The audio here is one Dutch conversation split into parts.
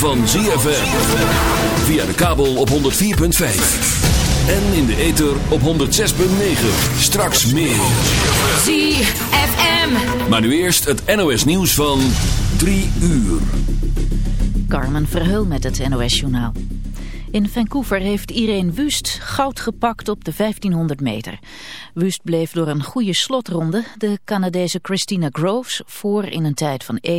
van ZFM. Via de kabel op 104.5. En in de ether op 106.9. Straks meer. ZFM. Maar nu eerst het NOS nieuws van 3 uur. Carmen Verheul met het NOS journaal. In Vancouver heeft Irene Wust goud gepakt op de 1500 meter. Wust bleef door een goede slotronde de Canadese Christina Groves voor in een tijd van 1.56.89.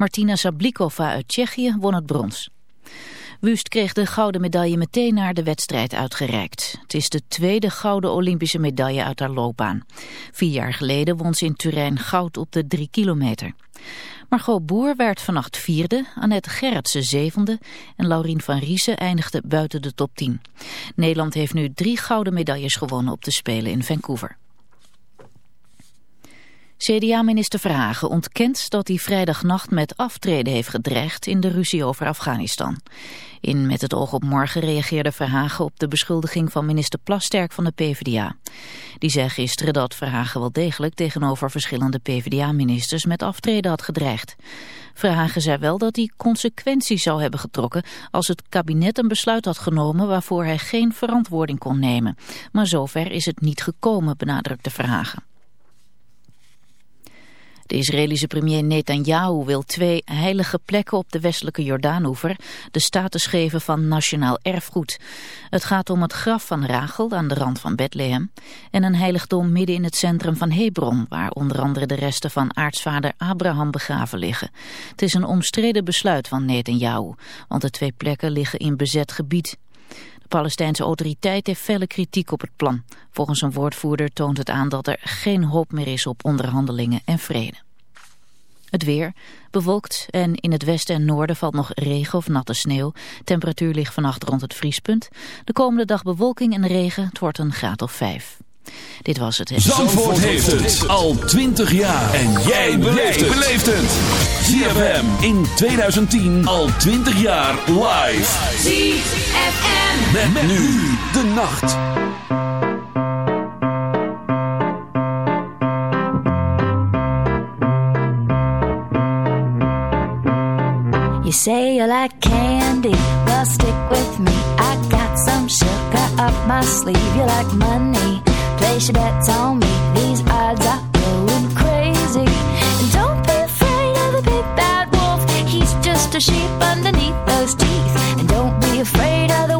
Martina Sablikova uit Tsjechië won het brons. Wust kreeg de gouden medaille meteen naar de wedstrijd uitgereikt. Het is de tweede gouden Olympische medaille uit haar loopbaan. Vier jaar geleden won ze in Turijn goud op de drie kilometer. Margot Boer werd vannacht vierde, Annette Gerritsen zevende en Laurien van Riesen eindigde buiten de top 10. Nederland heeft nu drie gouden medailles gewonnen op de Spelen in Vancouver. CDA-minister Verhagen ontkent dat hij vrijdagnacht met aftreden heeft gedreigd in de ruzie over Afghanistan. In Met het oog op morgen reageerde Verhagen op de beschuldiging van minister Plasterk van de PvdA. Die zei gisteren dat Verhagen wel degelijk tegenover verschillende PvdA-ministers met aftreden had gedreigd. Verhagen zei wel dat hij consequenties zou hebben getrokken als het kabinet een besluit had genomen waarvoor hij geen verantwoording kon nemen. Maar zover is het niet gekomen, benadrukte Verhagen. De Israëlische premier Netanyahu wil twee heilige plekken op de westelijke Jordaanoever de status geven van nationaal erfgoed. Het gaat om het graf van Rachel aan de rand van Bethlehem en een heiligdom midden in het centrum van Hebron, waar onder andere de resten van aartsvader Abraham begraven liggen. Het is een omstreden besluit van Netanyahu, want de twee plekken liggen in bezet gebied. De Palestijnse autoriteit heeft felle kritiek op het plan. Volgens een woordvoerder toont het aan dat er geen hoop meer is op onderhandelingen en vrede. Het weer, bewolkt en in het westen en noorden valt nog regen of natte sneeuw. Temperatuur ligt vannacht rond het vriespunt. De komende dag bewolking en regen, het wordt een graad of vijf. Dit was het. Zandvoort heeft het al 20 jaar. En jij beleeft het. ZFM in 2010 al 20 jaar live. ZFM. Met, met nu de nacht. You say you like candy, well stick with me. I got some sugar up my sleeve. You like money, place your bets on me. These odds are going crazy. And don't be afraid of the big bad wolf. He's just a sheep underneath those teeth. And don't be afraid of the.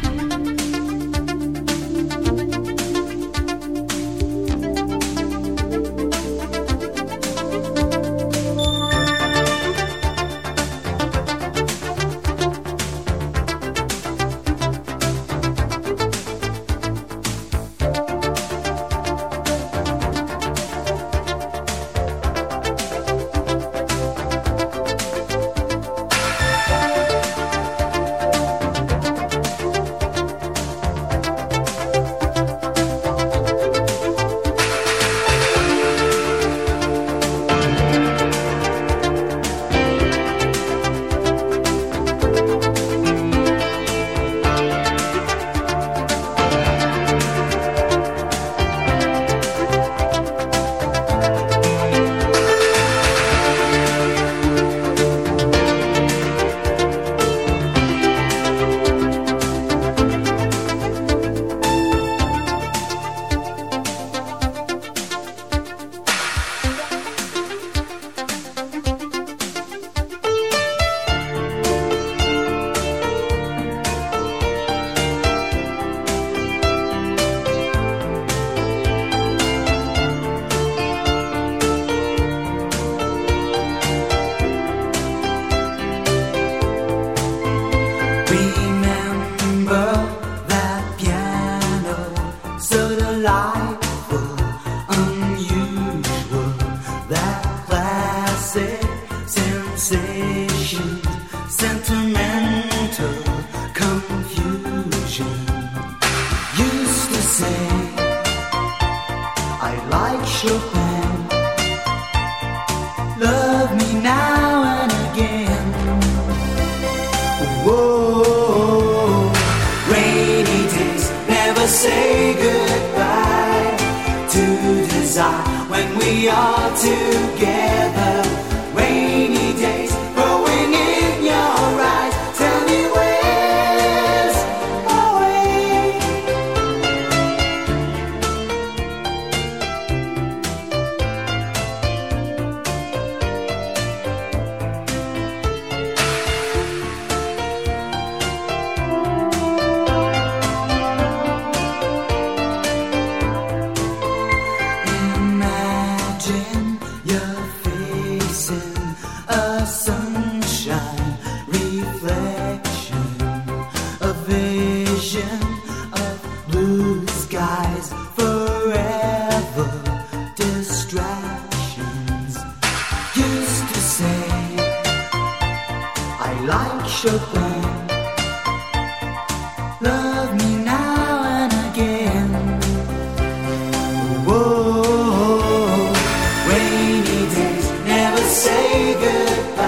goodbye.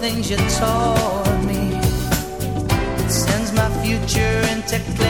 things you taught me. It sends my future into clarity.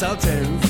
consultants.